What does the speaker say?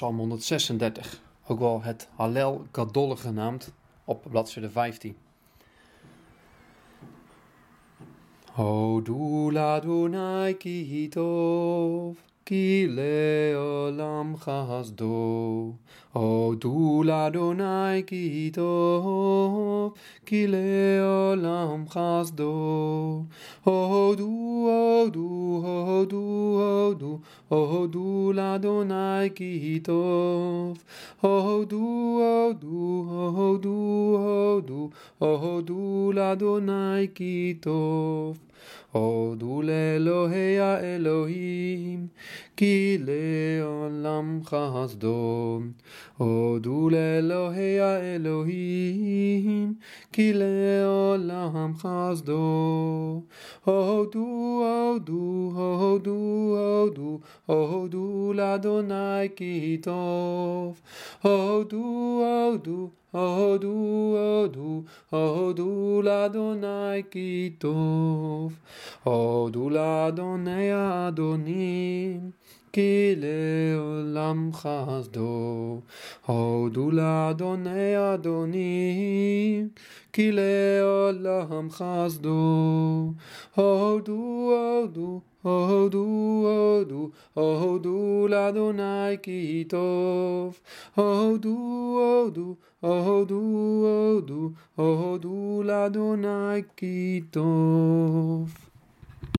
Psalm 136, ook wel het Hallel Gadolle genaamd, op bladzijde 15. Hodul Adonai Kitov ki leolam chasdo. Odu l'Adonai ki tov, ki leolam chasdo. Odu, odu, odu, odu, odu l'Adonai ki tov. Odu, odu, odu, odu, odu l'Adonai ki tov. le l'Elohea Elohim. כי לעולם חסדו. הודו לאלוהי האלוהים, כי לעולם חסדו. הודו, הודו, הודו, הודו, הודו לאדוני כי טוב. הודו, הודו, הודו, הודו, הודו לאדוני כי טוב. הודו לאדוני האדונים. כי לעולם חסדו, הודו לאדוני אדונים, כי לעולם חסדו, הודו הודו הודו hodu, hodu l'Adonai ki tov. Hodu, hodu, hodu, hodu, hodu l'Adonai ki tov.